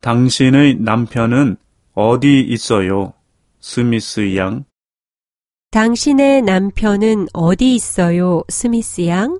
당신의 남편은 어디 있어요? 스미스 양. 당신의 남편은 어디 있어요, 스미스 양?